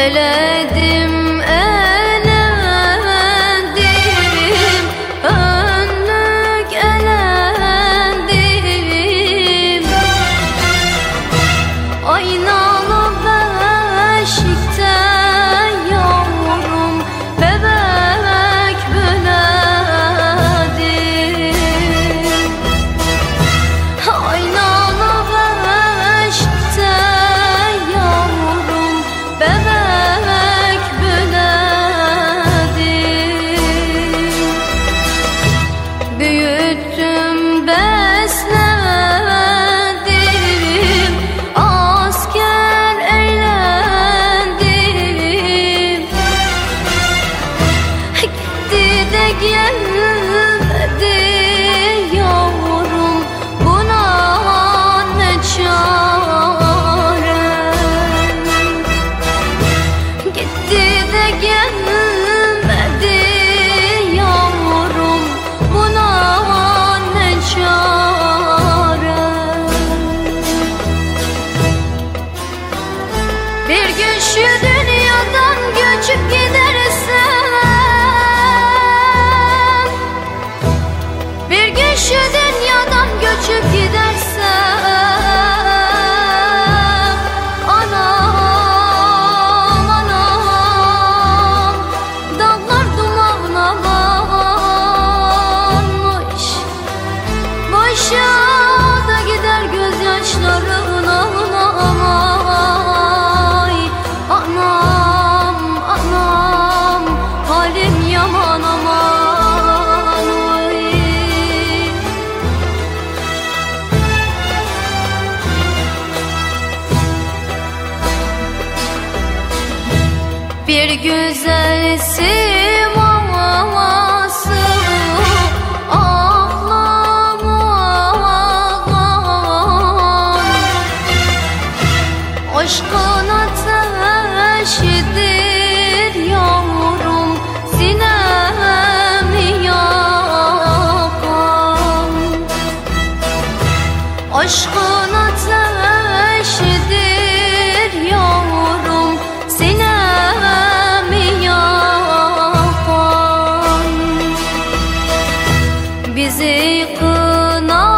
eledim Bir güzelsin havası Ağlamadan Aşkın ateşidir aşkım bizi kınar.